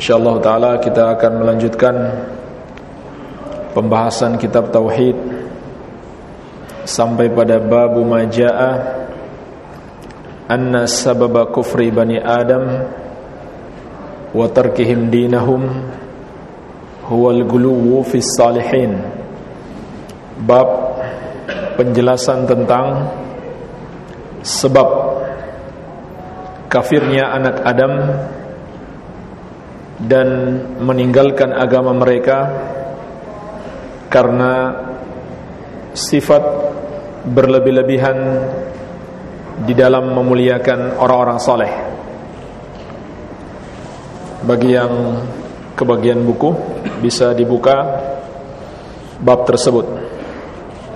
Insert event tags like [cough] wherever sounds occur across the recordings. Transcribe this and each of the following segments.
InsyaAllah ta'ala kita akan melanjutkan Pembahasan kitab Tauhid Sampai pada babu maja'a Anna sababa kufri bani Adam Wa tarkihim dinahum Huwal guluwu fis salihin. Bab penjelasan tentang Sebab Kafirnya anak Adam dan meninggalkan agama mereka karena sifat berlebih-lebihan di dalam memuliakan orang-orang soleh. Bagi yang kebagian buku bisa dibuka bab tersebut.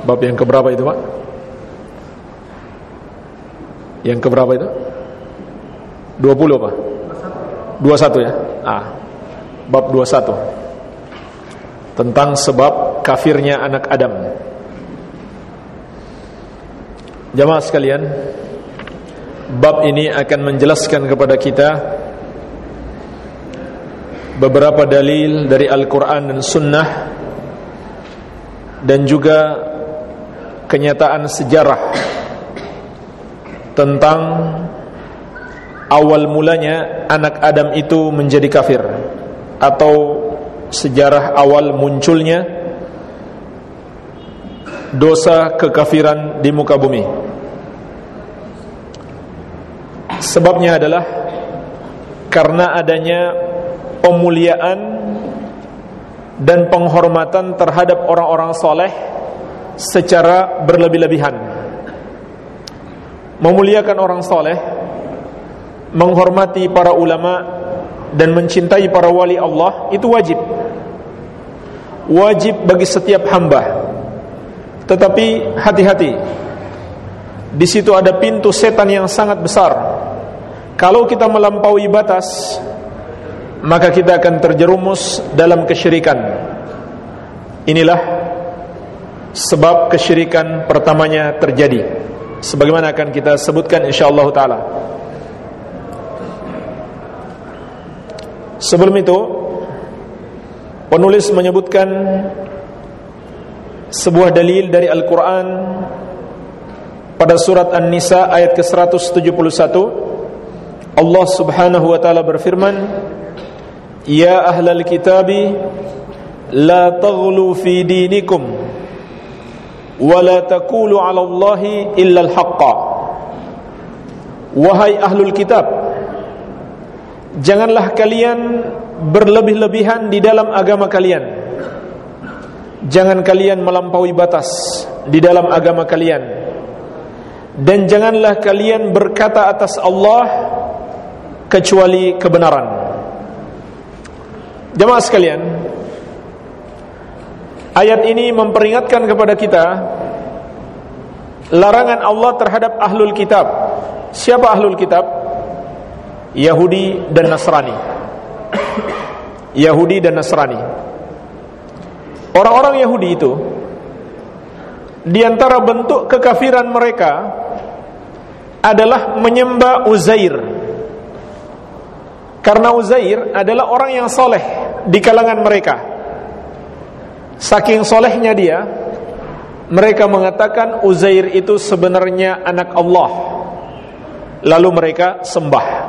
Bab yang keberapa itu, Pak? Yang keberapa itu? 20 Pak? 21 ya? Ah, bab 21 Tentang sebab kafirnya anak Adam. Jamaah sekalian Bab ini akan menjelaskan kepada kita Beberapa dalil dari Al-Quran dan Sunnah Dan juga Kenyataan sejarah Tentang awal mulanya anak Adam itu menjadi kafir atau sejarah awal munculnya dosa kekafiran di muka bumi. Sebabnya adalah karena adanya pemuliaan dan penghormatan terhadap orang-orang soleh secara berlebih-lebihan. Memuliakan orang soleh menghormati para ulama dan mencintai para wali Allah itu wajib. Wajib bagi setiap hamba. Tetapi hati-hati. Di situ ada pintu setan yang sangat besar. Kalau kita melampaui batas, maka kita akan terjerumus dalam kesyirikan. Inilah sebab kesyirikan pertamanya terjadi. Sebagaimana akan kita sebutkan insyaallah taala. Sebelum itu penulis menyebutkan sebuah dalil dari Al-Qur'an pada surat An-Nisa ayat ke-171. Allah Subhanahu wa taala berfirman Ya ahlal kitabi la taghlu fi dinikum wa la taqulu 'ala Allahi illa al-haqqa. Wahai ahlul kitab Janganlah kalian berlebih-lebihan di dalam agama kalian. Jangan kalian melampaui batas di dalam agama kalian. Dan janganlah kalian berkata atas Allah Kecuali kebenaran. Jemaah sekalian Ayat ini memperingatkan kepada kita Larangan Allah terhadap ahlul kitab. Siapa ahlul kitab? Yahudi dan Nasrani. Yahudi dan Nasrani. Orang-orang Yahudi itu Di antara bentuk kekafiran mereka Adalah menyembah Uzair. Karena Uzair adalah orang yang soleh Di kalangan mereka. Saking solehnya dia Mereka mengatakan Uzair itu sebenarnya anak Allah. Lalu mereka sembah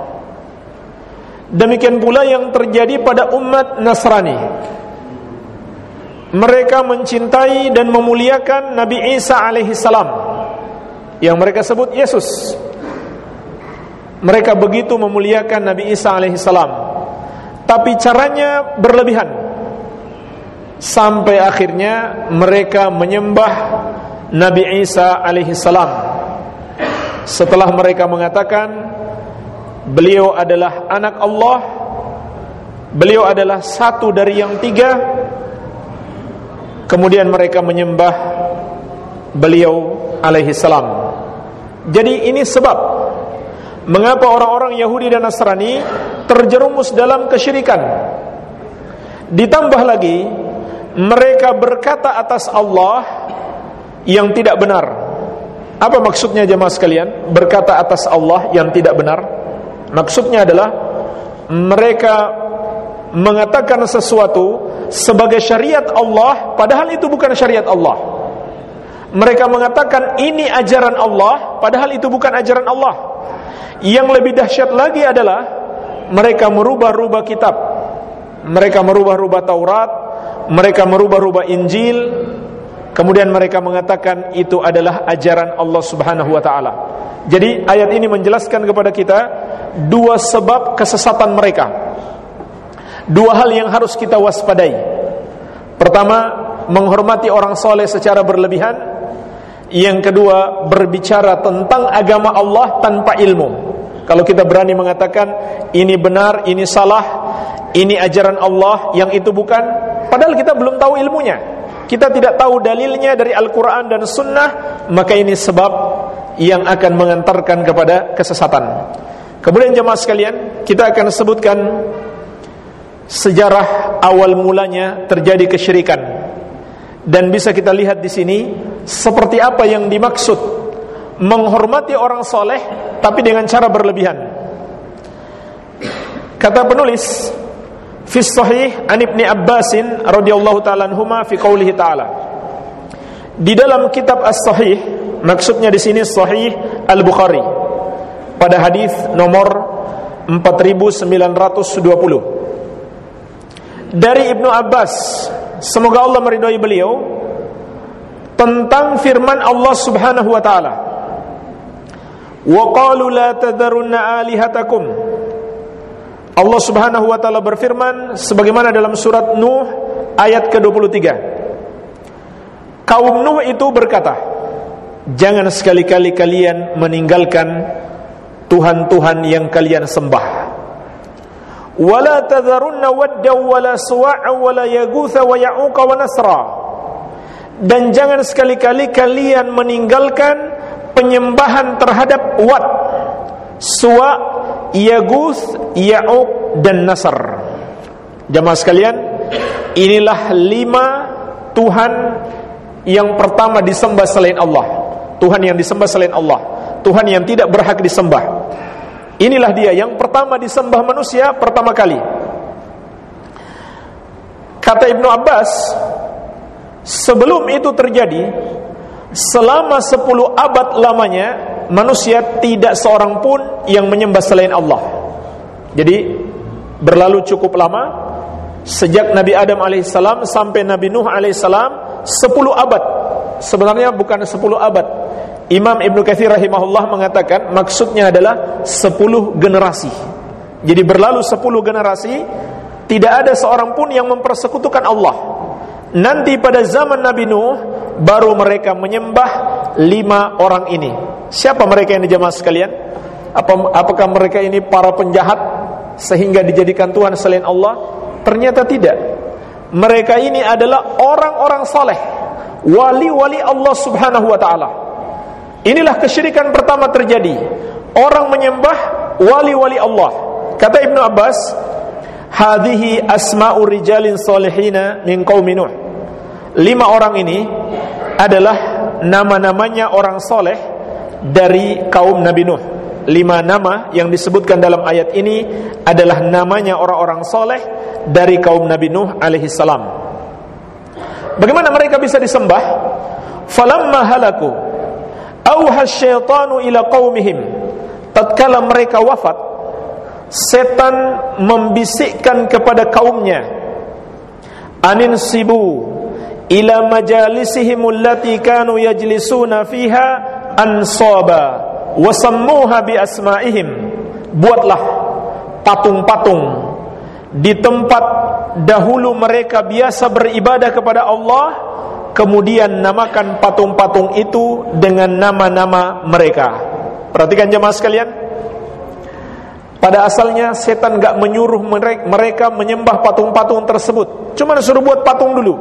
Demikian pula yang terjadi pada umat Nasrani. Mereka mencintai dan memuliakan Nabi Isa alaihi salam yang mereka sebut Yesus. Mereka begitu memuliakan Nabi Isa alaihi salam. Tapi caranya berlebihan. Sampai akhirnya mereka menyembah Nabi Isa alaihi salam. Setelah mereka mengatakan beliau adalah anak Allah. Beliau adalah satu dari yang tiga. Kemudian mereka menyembah beliau alaihi salam. Jadi ini sebab mengapa orang-orang Yahudi dan Nasrani terjerumus dalam kesyirikan. Ditambah lagi mereka berkata atas Allah yang tidak benar. Apa maksudnya jemaah sekalian? Berkata atas Allah yang tidak benar maksudnya adalah mereka mengatakan sesuatu sebagai syariat Allah padahal itu bukan syariat Allah. Mereka mengatakan ini ajaran Allah padahal itu bukan ajaran Allah. Yang lebih dahsyat lagi adalah mereka merubah-rubah kitab. Mereka merubah-rubah Taurat, mereka merubah-rubah Injil. Kemudian mereka mengatakan itu adalah ajaran Allah Subhanahu wa taala. Jadi ayat ini menjelaskan kepada kita dua sebab kesesatan mereka. Dua hal yang harus kita waspadai. Pertama, menghormati orang soleh secara berlebihan. Yang kedua, berbicara tentang agama Allah tanpa ilmu. Kalau kita berani mengatakan ini benar, ini salah, ini ajaran Allah, yang itu bukan, padahal kita belum tahu ilmunya. Kita tidak tahu dalilnya dari Al-Quran dan Sunnah, maka ini sebab yang akan mengantarkan kepada kesesatan. Kemudian jemaah sekalian, kita akan sebutkan sejarah awal mulanya terjadi kesyirikan. Dan bisa kita lihat di sini seperti apa yang dimaksud menghormati orang soleh tapi dengan cara berlebihan. Kata penulis fi sahih an ibni Abbasin radhiyallahu taala anhuma fi qoulihi taala. Di dalam kitab as-sahih maksudnya di sini sahih al-Bukhari pada hadis nomor 4920 dari Ibnu Abbas semoga Allah meridhai beliau tentang firman Allah Subhanahu wa taala. Wa qalu la tadarunna alihatakum. Allah Subhanahu wa taala berfirman sebagaimana dalam surat Nuh ayat ke-23 kaum Nuh itu berkata jangan sekali-kali kalian meninggalkan tuhan-tuhan yang kalian sembah wala tadharunna wadda wala suwa'a wala yaghutha wa ya'uqa wa nasra dan jangan sekali-kali kalian meninggalkan penyembahan terhadap Wad, Suwa, Yaguth, Ya'uq dan Nasr. Jamaah sekalian, inilah lima Tuhan yang pertama disembah selain Allah. Tuhan yang disembah selain Allah. Tuhan yang tidak berhak disembah. Inilah dia yang pertama disembah manusia pertama kali. Kata Ibnu Abbas, sebelum itu terjadi, selama 10 abad lamanya manusia tidak seorang pun yang menyembah selain Allah. Jadi berlalu cukup lama sejak Nabi Adam alaihissalam sampai Nabi Nuh alaihissalam 10 abad. Sebenarnya bukan 10 abad, Imam Ibn Kathir rahimahullah mengatakan maksudnya adalah 10 generasi. Jadi berlalu 10 generasi tidak ada seorang pun yang mempersekutukan Allah. Nanti pada zaman Nabi Nuh baru mereka menyembah lima orang ini. Siapa mereka yang dijamaah sekalian? Apa, apakah mereka ini para penjahat sehingga dijadikan Tuhan selain Allah? Ternyata tidak. Mereka ini adalah orang-orang saleh, wali-wali Allah Subhanahu wa taala Inilah kesyirikan pertama terjadi. Orang menyembah wali-wali Allah. Kata Ibnu Abbas, "Hadhihi asma'u rijalin salihina min qaumi Nuh." Lima orang ini adalah nama-namanya orang soleh dari kaum Nabi Nuh. Lima nama yang disebutkan dalam ayat ini adalah namanya orang-orang soleh dari kaum Nabi Nuh alaihi salam. Bagaimana mereka bisa disembah? Falamma halaku Auha syaitanu ila qaumihim. Tatkala mereka wafat, setan membisikkan kepada kaumnya, Anin sibu ila majalisihim allati kanu yajlisuna fiha ansaba wa sammuha bi asma'ihim. Buatlah patung-patung di tempat dahulu mereka biasa beribadah kepada Allah kemudian namakan patung-patung itu dengan nama-nama mereka. Perhatikan jemaah sekalian. Pada asalnya setan gak menyuruh mereka menyembah patung-patung tersebut. Cuma suruh buat patung dulu.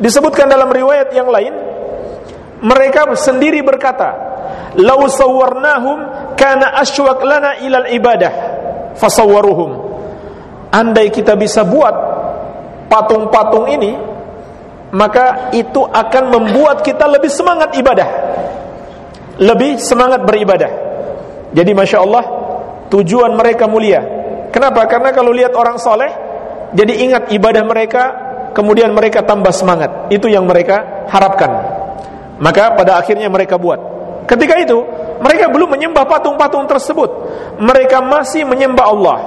Disebutkan dalam riwayat yang lain, mereka sendiri berkata, "Lau sawwarnahum kana asywaq lana ilal ibadah." Fasawwaruhum. Andai kita bisa buat patung-patung ini, maka itu akan membuat kita lebih semangat ibadah. Lebih semangat beribadah. Jadi Masya Allah tujuan mereka mulia. Kenapa? Karena kalau lihat orang soleh, jadi ingat ibadah mereka, kemudian mereka tambah semangat. Itu yang mereka harapkan. Maka pada akhirnya mereka buat. Ketika itu, mereka belum menyembah patung-patung tersebut. Mereka masih menyembah Allah.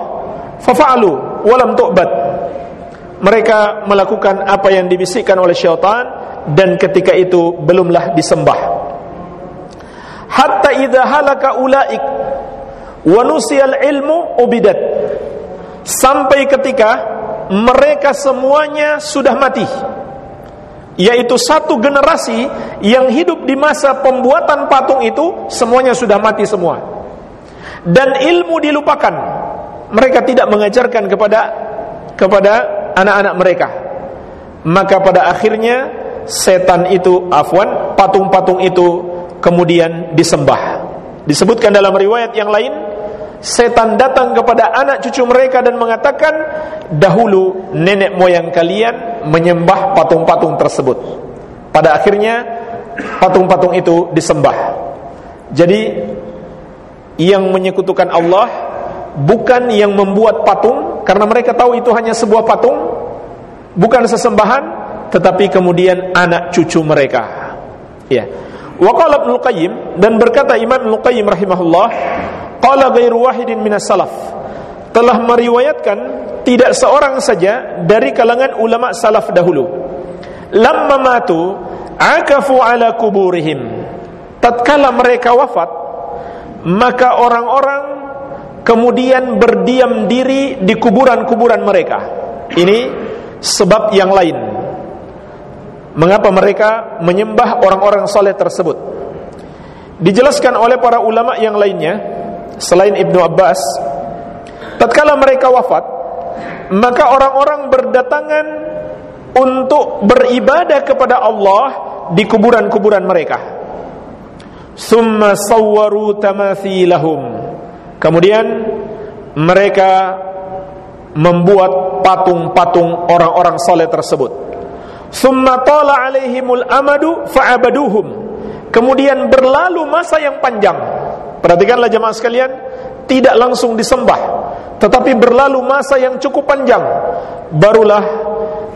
Fafa'alu walam tu'bad. Mereka melakukan apa yang dibisikkan oleh syaitan dan ketika itu belumlah disembah. Hatta idza halaka ulaik. Wanusiyal ilmu ubidat. Sampai ketika mereka semuanya sudah mati. Yaitu satu generasi yang hidup di masa pembuatan patung itu semuanya sudah mati semua. Dan ilmu dilupakan. Mereka tidak mengajarkan kepada kepada anak-anak mereka. Maka pada akhirnya setan itu afwan patung-patung itu kemudian disembah. Disebutkan dalam riwayat yang lain setan datang kepada anak cucu mereka dan mengatakan dahulu nenek moyang kalian menyembah patung-patung tersebut. Pada akhirnya patung-patung itu disembah. Jadi yang menyekutukan Allah bukan yang membuat patung karena mereka tahu itu hanya sebuah patung bukan sesembahan tetapi kemudian anak cucu mereka. Ya Waqala Ibnu Qayyim dan berkata Imam Ibnu Qayyim rahimahullah Qala ghairu wahidin minas salaf telah meriwayatkan tidak seorang saja dari kalangan ulama salaf dahulu. Lamma matu akafu ala kuburihim. Tatkala mereka wafat, maka orang-orang kemudian berdiam diri di kuburan-kuburan mereka. Ini sebab yang lain. Mengapa mereka menyembah orang-orang soleh tersebut? Dijelaskan oleh para ulama yang lainnya selain Ibnu Abbas tatkala mereka wafat maka orang-orang berdatangan untuk beribadah kepada Allah di kuburan-kuburan mereka. Summa sawwaru tamathilahum. Kemudian mereka membuat patung-patung orang-orang soleh tersebut summa tala alaihimul amadu fa'abaduhum kemudian berlalu masa yang panjang Perhatikanlah jemaah sekalian, tidak langsung disembah, tetapi berlalu masa yang cukup panjang, barulah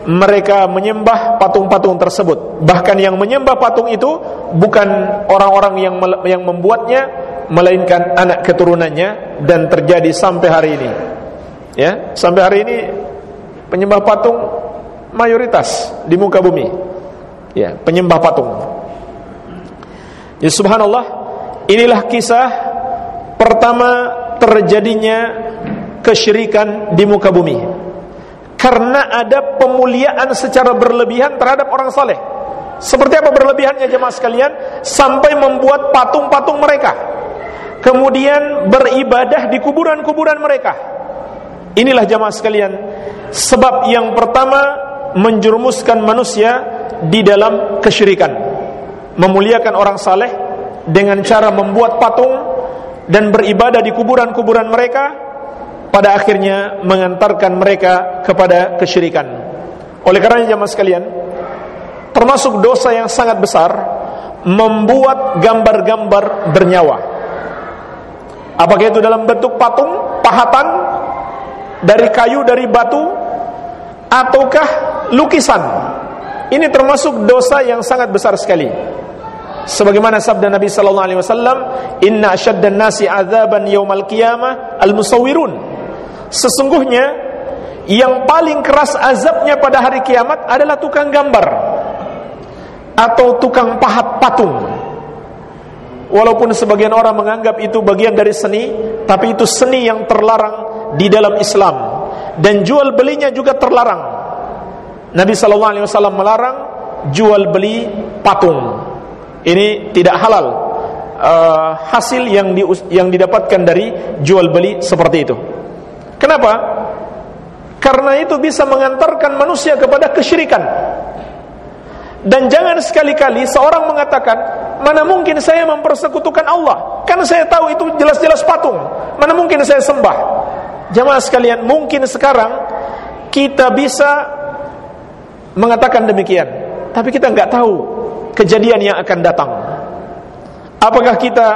mereka menyembah patung-patung tersebut. Bahkan yang menyembah patung itu bukan orang-orang yang yang membuatnya, melainkan anak keturunannya dan terjadi sampai hari ini. Ya, sampai hari ini penyembah patung mayoritas di muka bumi. Ya, penyembah patung. Ya subhanallah, Inilah kisah pertama terjadinya kesyirikan di muka bumi. Karena ada pemuliaan secara berlebihan terhadap orang saleh. Seperti apa berlebihannya jemaah sekalian? Sampai membuat patung-patung mereka. Kemudian beribadah di kuburan-kuburan mereka. Inilah jemaah sekalian sebab yang pertama menjerumuskan manusia di dalam kesyirikan. Memuliakan orang saleh dengan cara membuat patung dan beribadah di kuburan-kuburan mereka pada akhirnya mengantarkan mereka kepada kesyirikan. Oleh karena jemaah sekalian, termasuk dosa yang sangat besar membuat gambar-gambar bernyawa. Apakah itu dalam bentuk patung, pahatan dari kayu, dari batu ataukah lukisan? Ini termasuk dosa yang sangat besar sekali. Sebagaimana sabda Nabi sallallahu alaihi wasallam inna asyaddan nasi adzaban yaumal qiyamah al musawwirun sesungguhnya yang paling keras azabnya pada hari kiamat adalah tukang gambar atau tukang pahat patung. Walaupun sebagian orang menganggap itu bagian dari seni tapi itu seni yang terlarang di dalam Islam dan jual belinya juga terlarang Nabi sallallahu alaihi wasallam melarang jual beli patung ini tidak halal uh, hasil yang di, yang didapatkan dari jual beli seperti itu. Kenapa? Karena itu bisa mengantarkan manusia kepada kesyirikan. Dan jangan sekali-kali seorang mengatakan, mana mungkin saya mempersekutukan Allah? Kan saya tahu itu jelas-jelas patung. Mana mungkin saya sembah? Jamaah sekalian, mungkin sekarang kita bisa mengatakan demikian, tapi kita nggak tahu kejadian yang akan datang. Apakah kita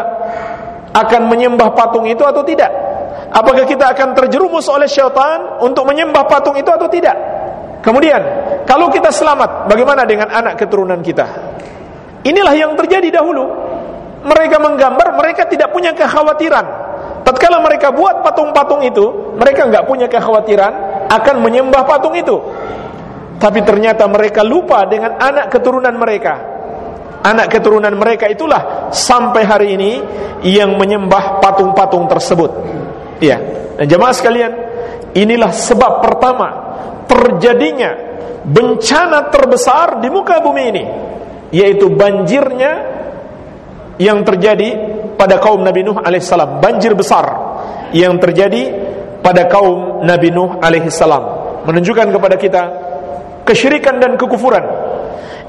akan menyembah patung itu atau tidak? Apakah kita akan terjerumus oleh syaitan untuk menyembah patung itu atau tidak? Kemudian, kalau kita selamat, bagaimana dengan anak keturunan kita? Inilah yang terjadi dahulu. Mereka menggambar, mereka tidak punya kekhawatiran. Tatkala mereka buat patung-patung itu, mereka nggak punya kekhawatiran akan menyembah patung itu. Tapi ternyata mereka lupa dengan anak keturunan mereka. Anak keturunan mereka itulah sampai hari ini yang menyembah patung-patung tersebut. Iya. Dan jemaah sekalian, inilah sebab pertama terjadinya bencana terbesar di muka bumi ini, yaitu banjirnya yang terjadi pada kaum Nabi Nuh alaihissalam banjir besar yang terjadi pada kaum Nabi Nuh alaihissalam menunjukkan kepada kita kesyirikan dan kekufuran.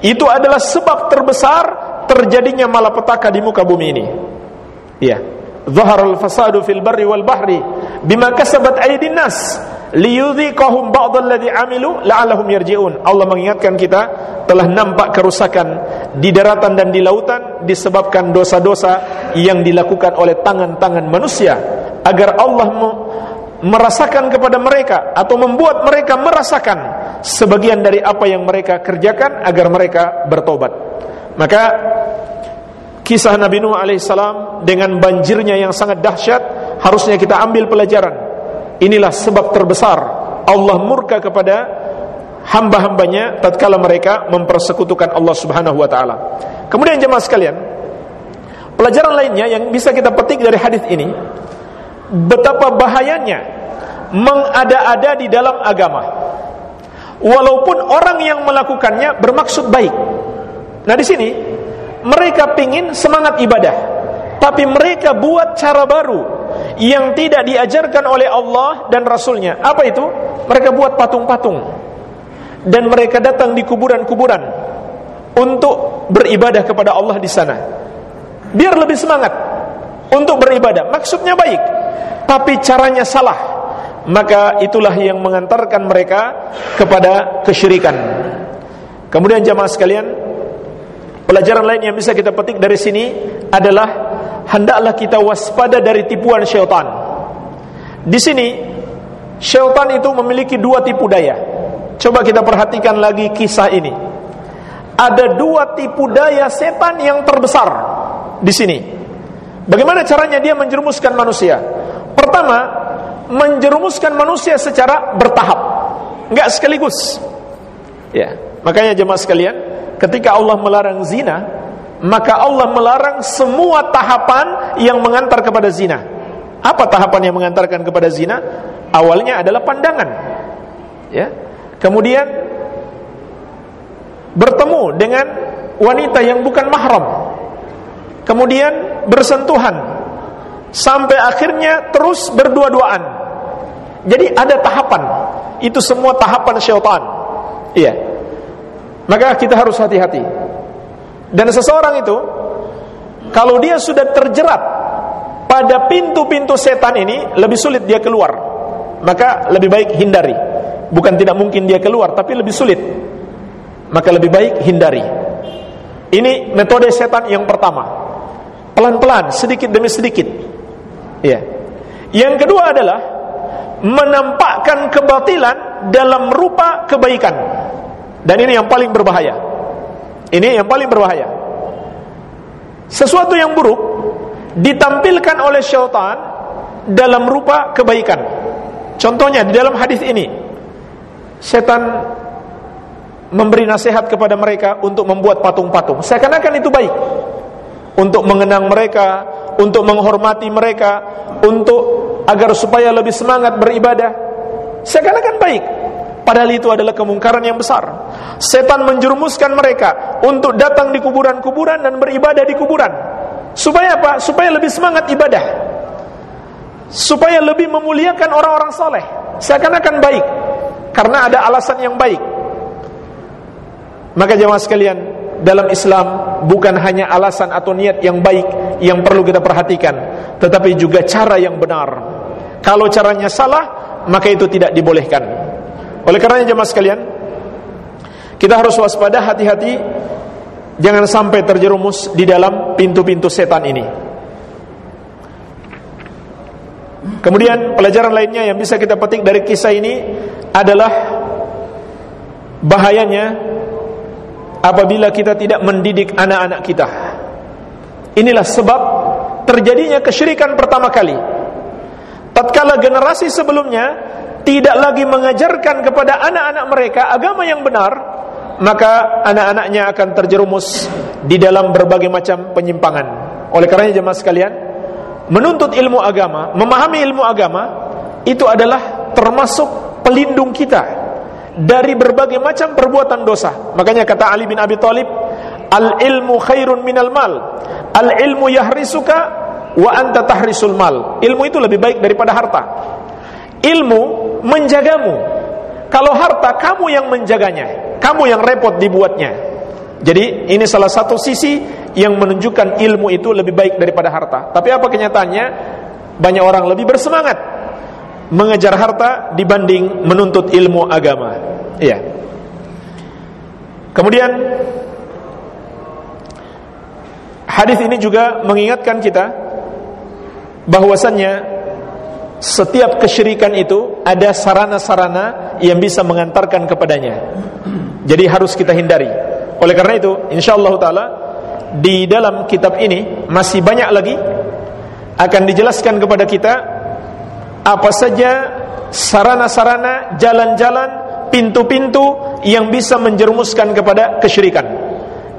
Itu adalah sebab terbesar terjadinya malapetaka di muka bumi ini. Ya zaharul fasadu fil barri wal bahri bima kasabat aydin nas liyudhiqahum ba'd alladhi amilu la'allahum yarji'un. Allah mengingatkan kita telah nampak kerusakan di daratan dan di lautan disebabkan dosa-dosa yang dilakukan oleh tangan-tangan manusia agar Allah merasakan kepada mereka atau membuat mereka merasakan sebagian dari apa yang mereka kerjakan agar mereka bertobat. Maka kisah Nabi Nuh alaihissalam dengan banjirnya yang sangat dahsyat harusnya kita ambil pelajaran. Inilah sebab terbesar Allah murka kepada hamba-hambanya tatkala mereka mempersekutukan Allah Subhanahu wa taala. Kemudian jemaah sekalian, pelajaran lainnya yang bisa kita petik dari hadis ini betapa bahayanya mengada-ada di dalam agama. Walaupun orang yang melakukannya bermaksud baik. Nah di sini mereka pingin semangat ibadah tapi mereka buat cara baru yang tidak diajarkan oleh Allah dan Rasulnya apa itu? mereka buat patung-patung dan mereka datang di kuburan-kuburan untuk beribadah kepada Allah di sana biar lebih semangat untuk beribadah maksudnya baik tapi caranya salah maka itulah yang mengantarkan mereka kepada kesyirikan kemudian jamaah sekalian Pelajaran lain yang bisa kita petik dari sini adalah hendaklah kita waspada dari tipuan syaitan. Di sini syaitan itu memiliki dua tipu daya. Coba kita perhatikan lagi kisah ini. Ada dua tipu daya setan yang terbesar di sini. Bagaimana caranya dia menjerumuskan manusia? Pertama, menjerumuskan manusia secara bertahap, enggak sekaligus. Ya, makanya jemaah sekalian, ketika Allah melarang zina, maka Allah melarang semua tahapan yang mengantar kepada zina. Apa tahapan yang mengantarkan kepada zina? Awalnya adalah pandangan. Ya. Kemudian bertemu dengan wanita yang bukan mahram. Kemudian bersentuhan sampai akhirnya terus berdua-duaan. Jadi ada tahapan. Itu semua tahapan syaitan. Iya. Maka kita harus hati-hati. Dan seseorang itu kalau dia sudah terjerat pada pintu-pintu setan ini lebih sulit dia keluar. Maka lebih baik hindari. Bukan tidak mungkin dia keluar, tapi lebih sulit. Maka lebih baik hindari. Ini metode setan yang pertama. Pelan-pelan, sedikit demi sedikit. Ya. Yang kedua adalah menampakkan kebatilan dalam rupa kebaikan. Dan ini yang paling berbahaya. Ini yang paling berbahaya. Sesuatu yang buruk ditampilkan oleh syaitan dalam rupa kebaikan. Contohnya di dalam hadis ini, setan memberi nasihat kepada mereka untuk membuat patung-patung. Seakan-akan itu baik. Untuk mengenang mereka, untuk menghormati mereka, untuk agar supaya lebih semangat beribadah. Seakan-akan baik. Padahal itu adalah kemungkaran yang besar. Setan menjerumuskan mereka untuk datang di kuburan-kuburan dan beribadah di kuburan. Supaya apa? Supaya lebih semangat ibadah. Supaya lebih memuliakan orang-orang soleh. Seakan-akan baik. Karena ada alasan yang baik. Maka jemaah sekalian, dalam Islam bukan hanya alasan atau niat yang baik yang perlu kita perhatikan, tetapi juga cara yang benar. Kalau caranya salah, maka itu tidak dibolehkan. Oleh karenanya jemaah sekalian, kita harus waspada hati-hati jangan sampai terjerumus di dalam pintu-pintu setan ini. Kemudian pelajaran lainnya yang bisa kita petik dari kisah ini adalah bahayanya apabila kita tidak mendidik anak-anak kita. Inilah sebab terjadinya kesyirikan pertama kali. Tatkala generasi sebelumnya tidak lagi mengajarkan kepada anak-anak mereka agama yang benar, maka anak-anaknya akan terjerumus di dalam berbagai macam penyimpangan. Oleh karenanya jemaah sekalian, menuntut ilmu agama, memahami ilmu agama itu adalah termasuk pelindung kita dari berbagai macam perbuatan dosa. Makanya kata Ali bin Abi Thalib, al ilmu khairun minal mal. Al ilmu yahrisuka wa anta tahrisul mal. Ilmu itu lebih baik daripada harta. Ilmu menjagamu. Kalau harta kamu yang menjaganya, kamu yang repot dibuatnya. Jadi ini salah satu sisi yang menunjukkan ilmu itu lebih baik daripada harta. Tapi apa kenyataannya? Banyak orang lebih bersemangat mengejar harta dibanding menuntut ilmu agama. Iya. Kemudian hadis ini juga mengingatkan kita bahwasannya setiap kesyirikan itu ada sarana-sarana yang bisa mengantarkan kepadanya. Jadi harus kita hindari. Oleh karena itu, insyaallah taala di dalam kitab ini masih banyak lagi akan dijelaskan kepada kita apa saja sarana-sarana, jalan-jalan, pintu-pintu yang bisa menjerumuskan kepada kesyirikan.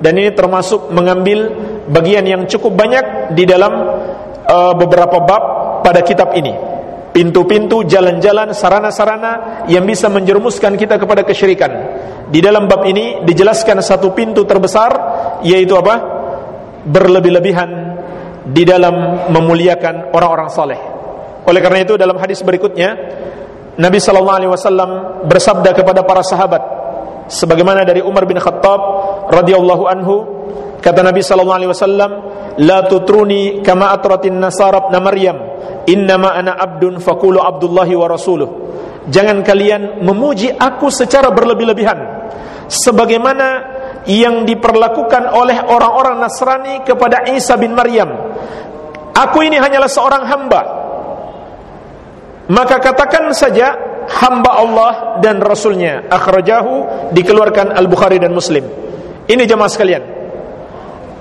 Dan ini termasuk mengambil bagian yang cukup banyak di dalam uh, beberapa bab pada kitab ini. Pintu-pintu, jalan-jalan, sarana-sarana yang bisa menjerumuskan kita kepada kesyirikan. Di dalam bab ini dijelaskan satu pintu terbesar yaitu apa? Berlebih-lebihan di dalam memuliakan orang-orang saleh. Oleh karena itu dalam hadis berikutnya Nabi sallallahu alaihi wasallam bersabda kepada para sahabat sebagaimana dari Umar bin Khattab radhiyallahu anhu kata Nabi sallallahu alaihi wasallam la tutruni kama atratin nasara ibn maryam innama ana abdun faqulu abdullahi wa rasuluh. Jangan kalian memuji aku secara berlebih-lebihan sebagaimana yang diperlakukan oleh orang-orang Nasrani kepada Isa bin Maryam. Aku ini hanyalah seorang hamba maka katakan saja hamba Allah dan Rasulnya akhrajahu dikeluarkan Al-Bukhari dan Muslim. Ini jemaah sekalian.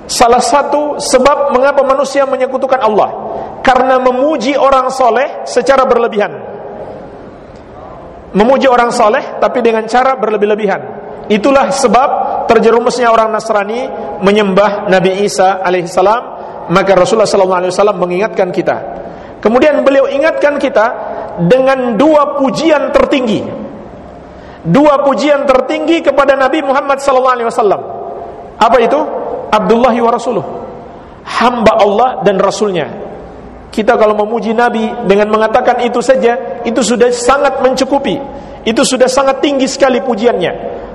Salah satu sebab mengapa manusia menyekutukan Allah. Karena memuji orang soleh secara berlebihan. Memuji orang soleh tapi dengan cara berlebih-lebihan. Itulah sebab terjerumusnya orang Nasrani menyembah Nabi Isa alaihissalam maka Rasulullah wasallam mengingatkan kita. Kemudian beliau ingatkan kita dengan dua pujian tertinggi. Dua pujian tertinggi kepada Nabi Muhammad SAW. Apa itu? Abdullah wa Rasuluh. Hamba Allah dan Rasulnya. Kita kalau memuji Nabi dengan mengatakan itu saja, itu sudah sangat mencukupi. Itu sudah sangat tinggi sekali pujiannya.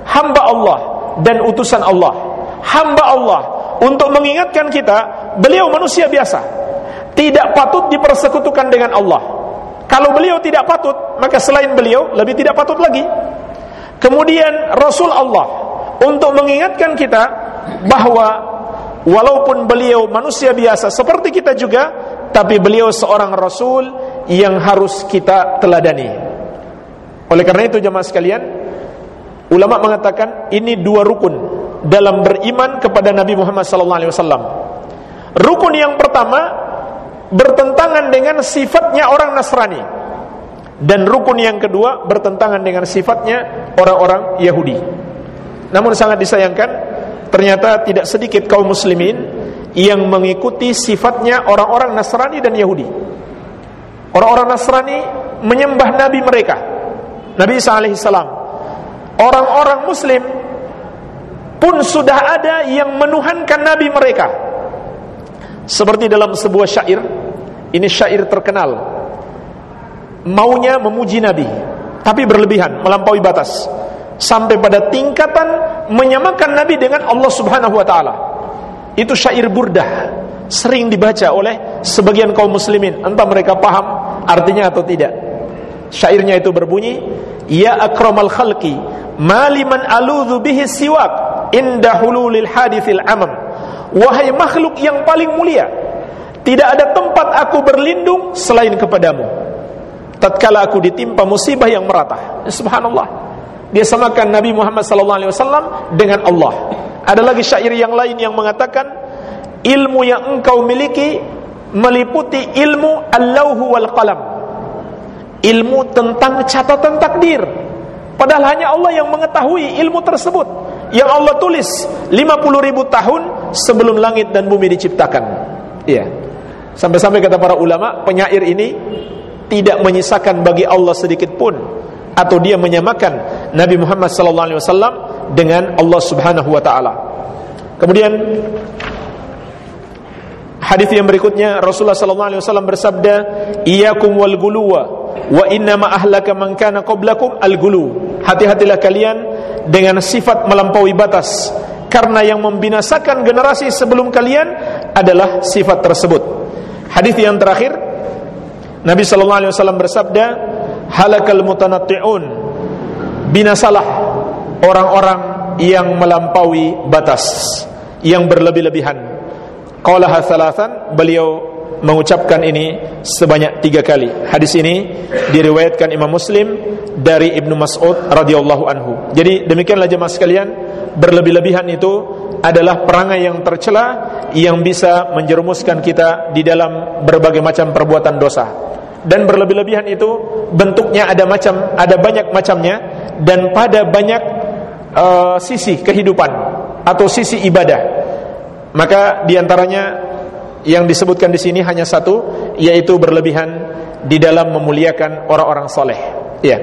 Hamba Allah dan utusan Allah. Hamba Allah untuk mengingatkan kita, beliau manusia biasa tidak patut dipersekutukan dengan Allah. Kalau beliau tidak patut, maka selain beliau lebih tidak patut lagi. Kemudian Rasul Allah untuk mengingatkan kita bahwa walaupun beliau manusia biasa seperti kita juga, tapi beliau seorang rasul yang harus kita teladani. Oleh karena itu jemaah sekalian, ulama mengatakan ini dua rukun dalam beriman kepada Nabi Muhammad SAW. Rukun yang pertama bertentangan dengan sifatnya orang Nasrani dan rukun yang kedua bertentangan dengan sifatnya orang-orang Yahudi. Namun sangat disayangkan ternyata tidak sedikit kaum muslimin yang mengikuti sifatnya orang-orang Nasrani dan Yahudi. Orang-orang Nasrani menyembah nabi mereka, Nabi Isa alaihissalam. Orang-orang muslim pun sudah ada yang menuhankan nabi mereka Seperti dalam sebuah syair, ini syair terkenal. Maunya memuji Nabi, tapi berlebihan, melampaui batas. Sampai pada tingkatan menyamakan Nabi dengan Allah Subhanahu wa taala. Itu syair burdah, sering dibaca oleh sebagian kaum muslimin, entah mereka paham artinya atau tidak. Syairnya itu berbunyi, "Ya akramal khalqi, maliman aludhu bihi siwak inda hululil hadithil amam." Wahai makhluk yang paling mulia, tidak ada tempat aku berlindung selain kepadamu. Tatkala aku ditimpa musibah yang merata. Subhanallah. Dia samakan Nabi Muhammad SAW dengan Allah. Ada lagi syair yang lain yang mengatakan ilmu yang engkau miliki meliputi ilmu al-lauhu wal qalam. Ilmu tentang catatan takdir. Padahal hanya Allah yang mengetahui ilmu tersebut. Yang Allah tulis 50 ribu tahun sebelum langit dan bumi diciptakan. Iya. Sampai-sampai kata para ulama, penyair ini tidak menyisakan bagi Allah sedikit pun atau dia menyamakan Nabi Muhammad SAW dengan Allah Subhanahu wa taala. Kemudian hadis yang berikutnya Rasulullah sallallahu alaihi wasallam bersabda, "Iyyakum wal guluwa wa inna ma ahlaka man kana qablakum al gulu." Hati-hatilah kalian dengan sifat melampaui batas karena yang membinasakan generasi sebelum kalian adalah sifat tersebut. Hadis yang terakhir Nabi sallallahu alaihi wasallam bersabda, "Halakal mutanatti'un." Binasalah orang-orang yang melampaui batas, yang berlebih-lebihan. Qalaha thalathan, beliau mengucapkan ini sebanyak tiga kali. Hadis ini diriwayatkan Imam Muslim dari Ibnu Mas'ud radhiyallahu anhu. Jadi demikianlah jemaah sekalian, berlebih-lebihan itu adalah perangai yang tercela yang bisa menjerumuskan kita di dalam berbagai macam perbuatan dosa. Dan berlebih-lebihan itu bentuknya ada macam ada banyak macamnya dan pada banyak uh, sisi kehidupan atau sisi ibadah. Maka di antaranya yang disebutkan di sini hanya satu, yaitu berlebihan di dalam memuliakan orang-orang soleh. Ya.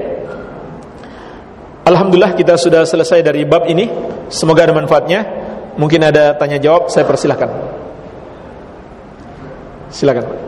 Alhamdulillah kita sudah selesai dari bab ini. Semoga ada manfaatnya. Mungkin ada tanya jawab, saya persilahkan. Silakan.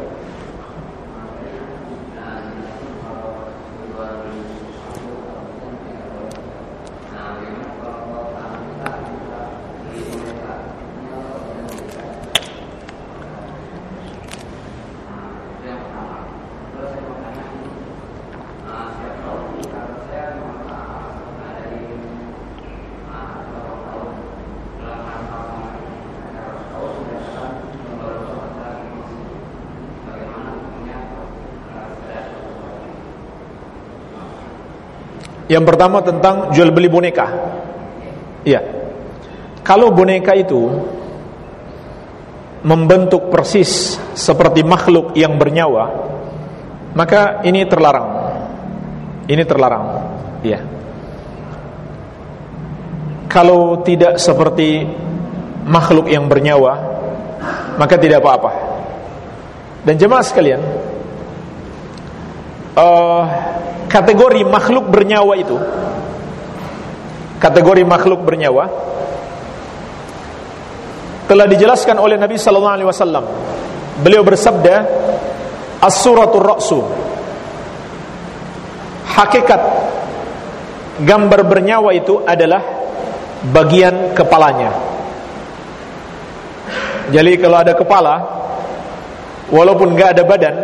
Yang pertama tentang jual beli boneka. Iya. Kalau boneka itu membentuk persis seperti makhluk yang bernyawa, maka ini terlarang. Ini terlarang. Iya. Kalau tidak seperti makhluk yang bernyawa, maka tidak apa-apa. Dan jemaah sekalian, uh, kategori makhluk bernyawa itu kategori makhluk bernyawa telah dijelaskan oleh Nabi sallallahu alaihi wasallam. Beliau bersabda, "As-suratul ra'su." Hakikat gambar bernyawa itu adalah bagian kepalanya. Jadi kalau ada kepala, walaupun nggak ada badan,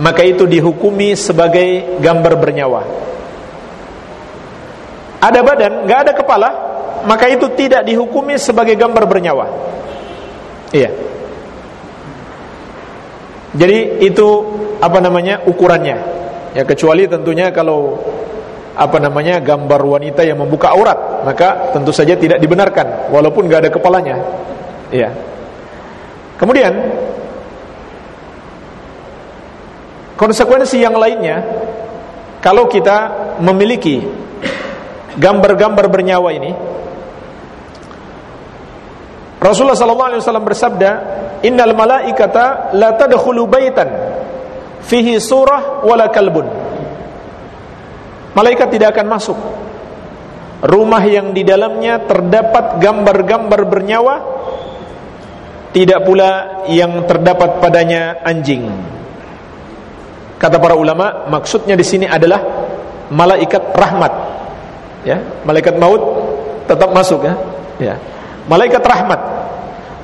maka itu dihukumi sebagai gambar bernyawa. Ada badan, nggak ada kepala, maka itu tidak dihukumi sebagai gambar bernyawa. Iya. Jadi itu apa namanya ukurannya. Ya kecuali tentunya kalau apa namanya gambar wanita yang membuka aurat, maka tentu saja tidak dibenarkan walaupun nggak ada kepalanya. Iya. Kemudian Konsekuensi yang lainnya kalau kita memiliki gambar-gambar bernyawa ini Rasulullah sallallahu alaihi wasallam bersabda, "Innal malaikata la tadkhulu baitan fihi surah wala kalbun." Malaikat tidak akan masuk rumah yang di dalamnya terdapat gambar-gambar bernyawa tidak pula yang terdapat padanya anjing. Kata para ulama, maksudnya di sini adalah malaikat rahmat. Ya, malaikat maut tetap masuk ya. Ya. Malaikat rahmat.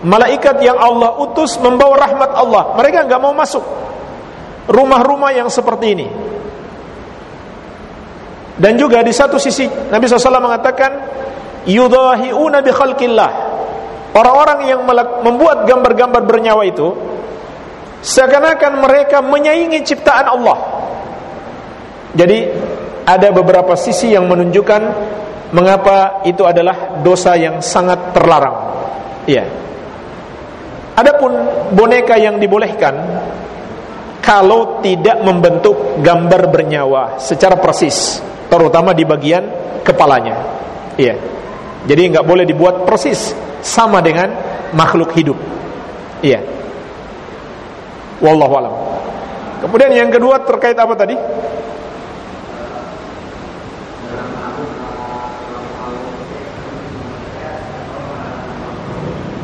Malaikat yang Allah utus membawa rahmat Allah. Mereka nggak mau masuk rumah-rumah yang seperti ini. Dan juga di satu sisi Nabi SAW mengatakan yudahiuna bi khalqillah. Orang-orang yang membuat gambar-gambar bernyawa itu seakan-akan mereka menyaingi ciptaan Allah. Jadi ada beberapa sisi yang menunjukkan mengapa itu adalah dosa yang sangat terlarang. Iya. Adapun boneka yang dibolehkan kalau tidak membentuk gambar bernyawa secara persis, terutama di bagian kepalanya. Iya. Jadi nggak boleh dibuat persis sama dengan makhluk hidup. Iya. Wallahu alam. Kemudian yang kedua terkait apa tadi?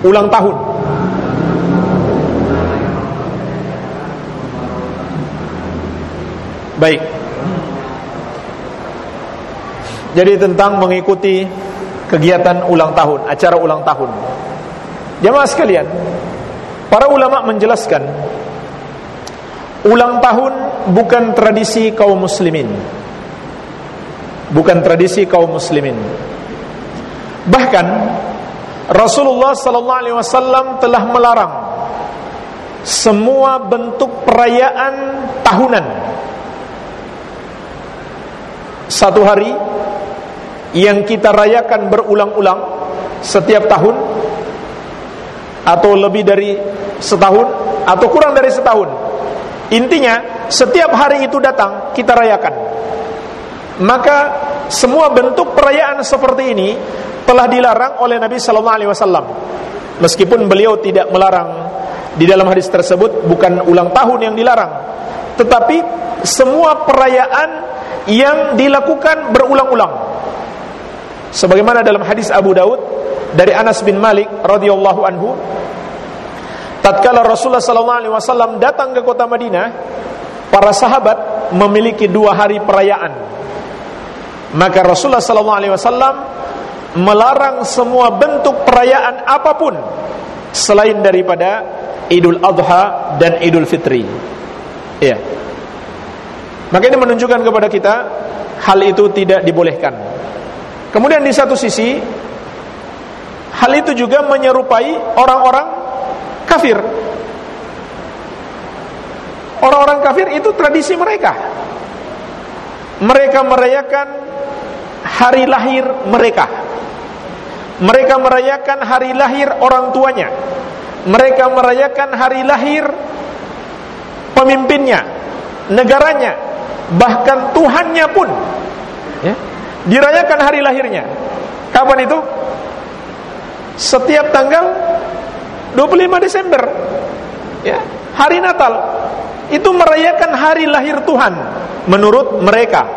Ulang tahun. Baik. Jadi tentang mengikuti kegiatan ulang tahun, acara ulang tahun. Jamaah sekalian, para ulama menjelaskan ulang tahun bukan tradisi kaum muslimin. Bukan tradisi kaum muslimin. Bahkan Rasulullah sallallahu alaihi wasallam telah melarang semua bentuk perayaan tahunan. Satu hari yang kita rayakan berulang-ulang setiap tahun atau lebih dari setahun atau kurang dari setahun. Intinya, setiap hari itu datang kita rayakan. Maka semua bentuk perayaan seperti ini telah dilarang oleh Nabi sallallahu alaihi wasallam. Meskipun beliau tidak melarang di dalam hadis tersebut bukan ulang tahun yang dilarang, tetapi semua perayaan yang dilakukan berulang-ulang sebagaimana dalam hadis Abu Daud dari Anas bin Malik radhiyallahu anhu tatkala Rasulullah sallallahu alaihi wasallam datang ke kota Madinah para sahabat memiliki dua hari perayaan. Maka Rasulullah sallallahu alaihi wasallam melarang semua bentuk perayaan apa pun selain daripada Idul Adha dan Idul Fitri. Ya maka ini menunjukkan kepada kita hal itu tidak dibolehkan. Kemudian di satu sisi hal itu juga menyerupai orang-orang kafir. Orang-orang kafir itu tradisi mereka. Mereka merayakan hari lahir mereka. Mereka merayakan hari lahir orang tuanya. Mereka merayakan hari lahir pemimpinnya, negaranya, bahkan Tuhannya pun. Ya dirayakan hari lahirnya. Kapan itu? Setiap tanggal 25 Desember. Ya, hari Natal. Itu merayakan hari lahir Tuhan menurut mereka.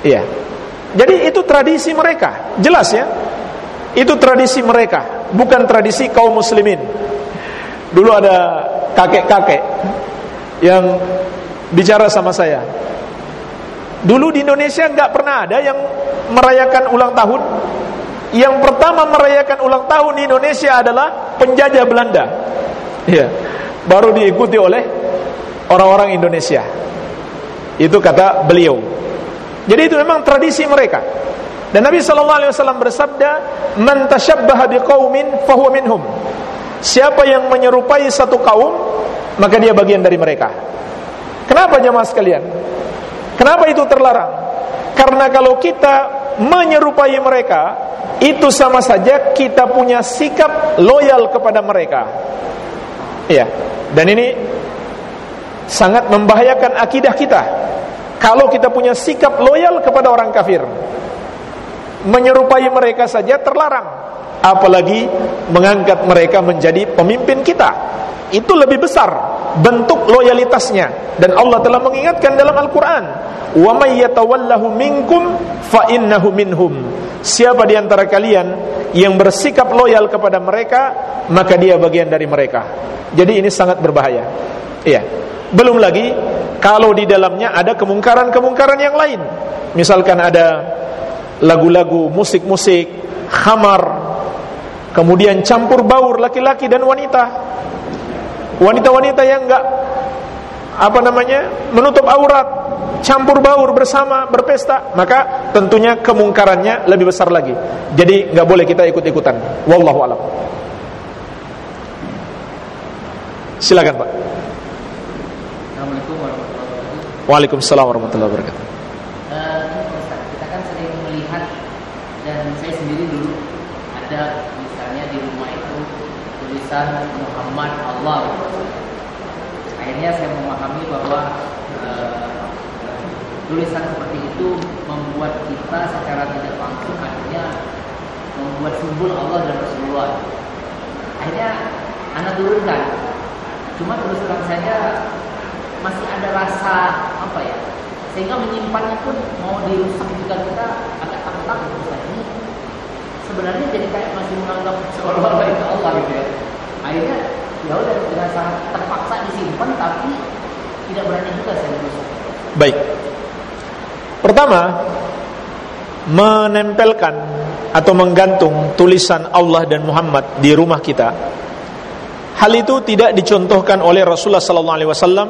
Iya. Jadi itu tradisi mereka. Jelas ya? Itu tradisi mereka, bukan tradisi kaum muslimin. Dulu ada kakek-kakek yang bicara sama saya Dulu di Indonesia nggak pernah ada yang merayakan ulang tahun. Yang pertama merayakan ulang tahun di Indonesia adalah penjajah Belanda. Ya, baru diikuti oleh orang-orang Indonesia. Itu kata beliau. Jadi itu memang tradisi mereka. Dan Nabi sallallahu alaihi wasallam bersabda, "Man tashabbaha biqaumin fahuwa minhum." Siapa yang menyerupai satu kaum, maka dia bagian dari mereka. Kenapa jemaah sekalian? Kenapa itu terlarang? Karena kalau kita menyerupai mereka, itu sama saja kita punya sikap loyal kepada mereka. Iya. Dan ini sangat membahayakan akidah kita. Kalau kita punya sikap loyal kepada orang kafir, menyerupai mereka saja terlarang, apalagi mengangkat mereka menjadi pemimpin kita. Itu lebih besar bentuk loyalitasnya. Dan Allah telah mengingatkan dalam Al-Qur'an wa may yatawallahu minkum fa innahu minhum. Siapa di antara kalian yang bersikap loyal kepada mereka maka dia bagian dari mereka. Jadi ini sangat berbahaya. Iya. Belum lagi kalau di dalamnya ada kemungkaran-kemungkaran yang lain. Misalkan ada lagu-lagu musik-musik khamar kemudian campur baur laki-laki dan wanita wanita-wanita yang enggak apa namanya menutup aurat campur baur bersama berpesta maka tentunya kemungkarannya lebih besar lagi. Jadi nggak boleh kita ikut-ikutan. Wallahu alam. Silakan pak. Assalamualaikum warahmatullahi wabarakatuh. Waalaikumsalam warahmatullahi wabarakatuh Eh, Ustaz, kita kan sering melihat dan saya sendiri dulu ada misalnya di rumah itu tulisan Muhammad Allah. Akhirnya saya memahami bahwa eh, tulisan seperti itu membuat kita secara tidak langsung akhirnya membuat simbol Allah dan Rasulullah. Akhirnya anak turunkan. Cuma terus terang saja masih ada rasa apa ya sehingga menyimpannya pun mau dirusak juga kita agak takut-takut Ustaz. ini sebenarnya jadi kayak masih menganggap seolah-olah itu Allah gitu ya akhirnya ya udah dengan sangat terpaksa disimpan tapi tidak berani juga saya merusak baik pertama menempelkan atau menggantung tulisan Allah dan Muhammad di rumah kita hal itu tidak dicontohkan oleh Rasulullah sallallahu alaihi wasallam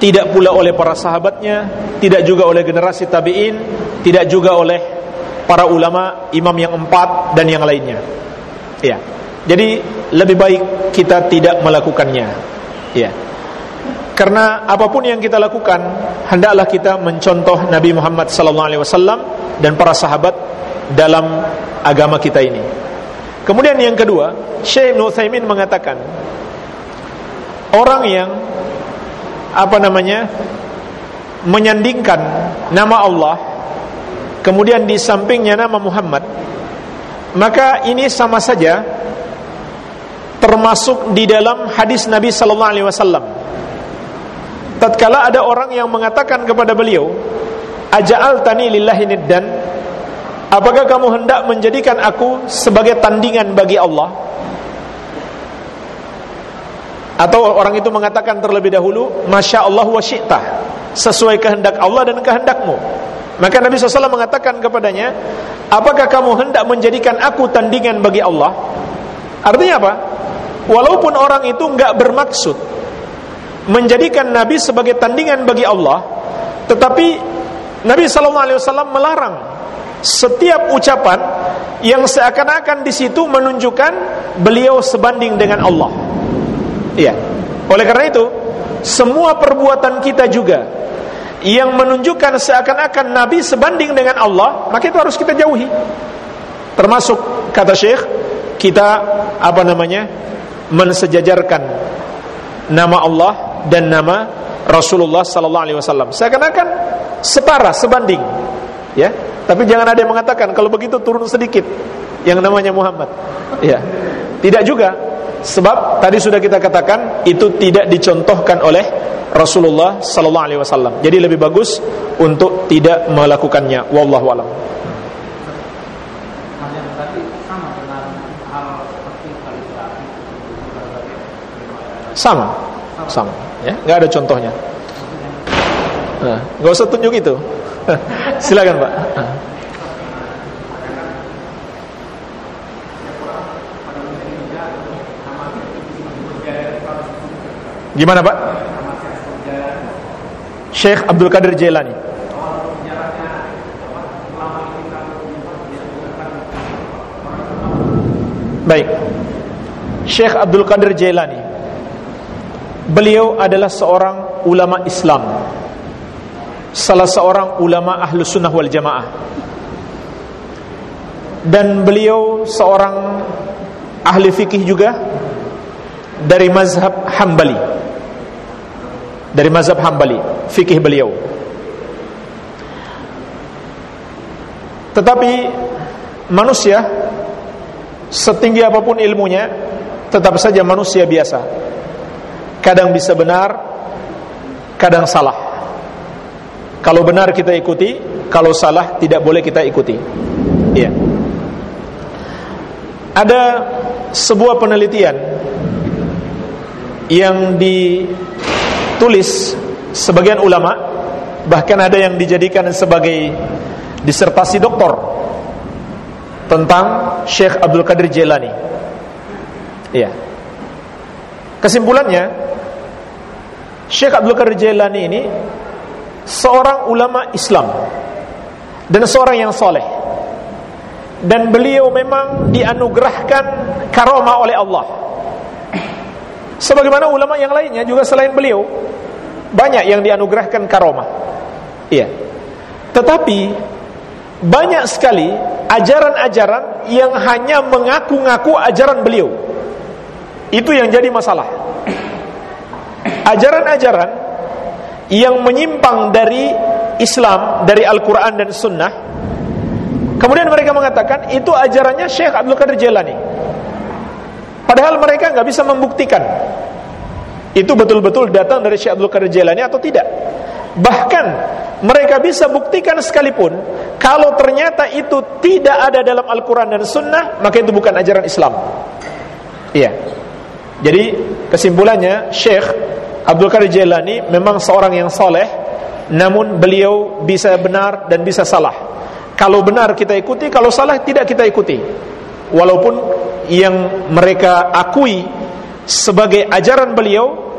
tidak pula oleh para sahabatnya, tidak juga oleh generasi tabi'in, tidak juga oleh para ulama, imam yang empat dan yang lainnya. Ya. Jadi lebih baik kita tidak melakukannya. Ya. Karena apa pun yang kita lakukan, hendaklah kita mencontoh Nabi Muhammad wasallam dan para sahabat dalam agama kita ini. Kemudian yang kedua, Syekh Ibnu Utsaimin mengatakan orang yang apa namanya menyandingkan nama Allah kemudian di sampingnya nama Muhammad maka ini sama saja termasuk di dalam hadis Nabi sallallahu alaihi wasallam. Tatkala ada orang yang mengatakan kepada beliau aja'al tani lillahi niddan apakah kamu hendak menjadikan aku sebagai tandingan bagi Allah? Atau orang itu mengatakan terlebih dahulu Masya Allah wa syi'tah Sesuai kehendak Allah dan kehendakmu. Maka Nabi SAW mengatakan kepadanya Apakah kamu hendak menjadikan aku tandingan bagi Allah Artinya apa? Walaupun orang itu enggak bermaksud Menjadikan Nabi sebagai tandingan bagi Allah Tetapi Nabi SAW melarang Setiap ucapan Yang seakan-akan di situ menunjukkan Beliau sebanding dengan Allah Iya. Oleh karena itu, semua perbuatan kita juga yang menunjukkan seakan-akan Nabi sebanding dengan Allah, maka itu harus kita jauhi. Termasuk kata Syekh, kita apa namanya? mensejajarkan nama Allah dan nama Rasulullah sallallahu alaihi wasallam. Seakan-akan setara, sebanding. Ya. Tapi jangan ada yang mengatakan kalau begitu turun sedikit yang namanya Muhammad. Ya. Tidak juga Sebab tadi sudah kita katakan itu tidak dicontohkan oleh Rasulullah sallallahu alaihi wasallam. Jadi lebih bagus untuk tidak melakukannya wallahu alam. hal yang tadi sama dengan hal seperti kaligrafi Sama. Sama, ya. Enggak ada contohnya. Nah, enggak usah tunjuk itu. [laughs] Silakan, Pak. Gimana Pak? Syekh Abdul Qadir Jailani Baik Syekh Abdul Qadir Jailani Beliau adalah seorang ulama Islam Salah seorang ulama ahlu sunnah wal jamaah Dan beliau seorang ahli fikih juga Dari mazhab Hambali dari mazhab Hambali, fikih beliau. Tetapi manusia setinggi apa pun ilmunya tetap saja manusia biasa. Kadang bisa benar, kadang salah. Kalau benar kita ikuti, kalau salah tidak boleh kita ikuti. Iya. Ada sebuah penelitian yang ditulis sebagian ulama bahkan ada yang dijadikan sebagai disertasi doktor tentang Syekh Abdul Qadir Jailani. Iya. Kesimpulannya Syekh Abdul Qadir Jailani ini seorang ulama Islam dan seorang yang soleh. Dan beliau memang dianugerahkan karomah oleh Allah. Sebagaimana ulama yang lainnya juga selain beliau banyak yang dianugerahkan karomah. Iya. Tetapi banyak sekali ajaran-ajaran yang hanya mengaku-ngaku ajaran beliau itu yang jadi masalah ajaran-ajaran yang menyimpang dari Islam dari Al-Quran dan Sunnah Kemudian mereka mengatakan itu ajarannya Syekh Abdul Qadir Jailani. Padahal mereka nggak bisa membuktikan itu betul-betul datang dari Syekh Abdul Qadir Jailani atau tidak. Bahkan mereka bisa buktikan sekalipun kalau ternyata itu tidak ada dalam Al-Quran dan Sunnah maka itu bukan ajaran Islam. Iya. Jadi kesimpulannya Syekh Abdul Qadir Jailani memang seorang yang soleh, namun beliau bisa benar dan bisa salah. Kalau benar kita ikuti, kalau salah tidak kita ikuti. Walaupun yang mereka akui sebagai ajaran beliau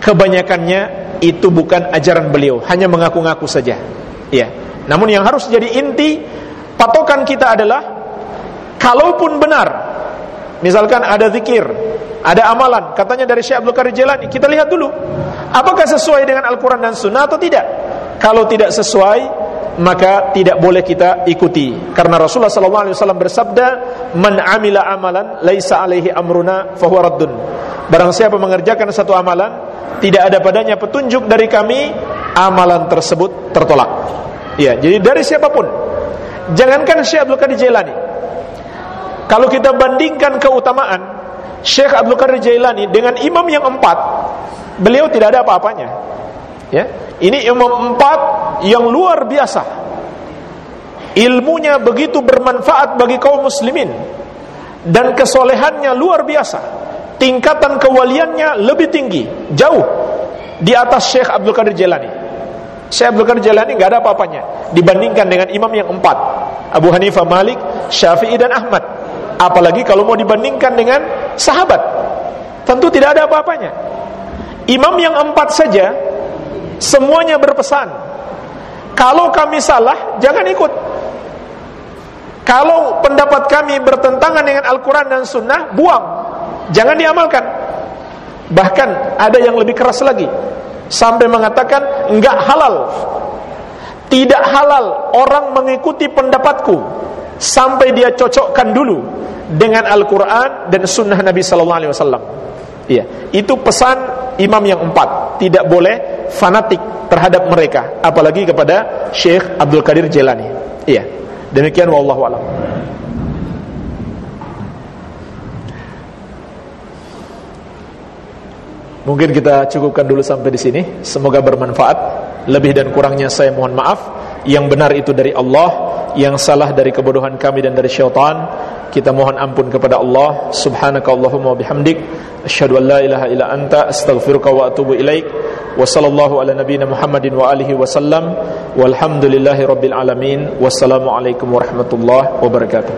kebanyakannya itu bukan ajaran beliau, hanya mengaku-ngaku saja. Ya. Namun yang harus jadi inti patokan kita adalah kalaupun benar misalkan ada zikir, ada amalan. Katanya dari Syekh Abdul Qadir Jailani, kita lihat dulu. Apakah sesuai dengan Al-Qur'an dan Sunnah atau tidak. Kalau tidak sesuai, maka tidak boleh kita ikuti. Karena Rasulullah sallallahu alaihi wasallam bersabda man amila amalan laisa alaihi amruna fahuwa raddun. Barang siapa mengerjakan satu amalan tidak ada padanya petunjuk dari kami amalan tersebut tertolak. Ya jadi dari siapa pun. Jangankan Syekh Abdul Qadir Jailani kalau kita bandingkan keutamaan Syekh Abdul Qadir Jailani dengan imam yang empat beliau tidak ada apa-apanya ya ini imam empat yang luar biasa. Ilmunya begitu bermanfaat bagi kaum muslimin dan kesolehannya luar biasa. Tingkatan kewaliannya lebih tinggi, jauh di atas Syekh Abdul Qadir Jailani. Syekh Abdul Qadir Jailani nggak ada apa-apanya dibandingkan dengan imam yang empat, Abu Hanifah, Malik, Syafi'i dan Ahmad. Apalagi kalau mau dibandingkan dengan sahabat, tentu tidak ada apa-apanya. Imam yang empat saja Semuanya berpesan. Kalau kami salah, jangan ikut. Kalau pendapat kami bertentangan dengan Al-Quran dan Sunnah, buang. Jangan diamalkan. Bahkan ada yang lebih keras lagi. Sampai mengatakan, enggak halal. Tidak halal orang mengikuti pendapatku. Sampai dia cocokkan dulu dengan Al-Quran dan Sunnah Nabi Sallallahu Alaihi Wasallam. Iya, itu pesan imam yang empat. Tidak boleh fanatik terhadap mereka, apalagi kepada Syekh Abdul Qadir Jailani. Iya. Demikian wallahu alam. Mungkin kita cukupkan dulu sampai di sini. Semoga bermanfaat. Lebih dan kurangnya saya mohon maaf. Yang benar itu dari Allah, yang salah dari kebodohan kami dan dari syaitan. Kita mohon ampun kepada Allah. Subhanakallahumma bihamdik asyhadu an la ilaha illa anta astaghfiruka wa atubu ilaik. Wa sallallahu ala nabiyyina Muhammadin wa alihi wasallam. Walhamdulillahi rabbil alamin. Wassalamu alaikum warahmatullahi wabarakatuh.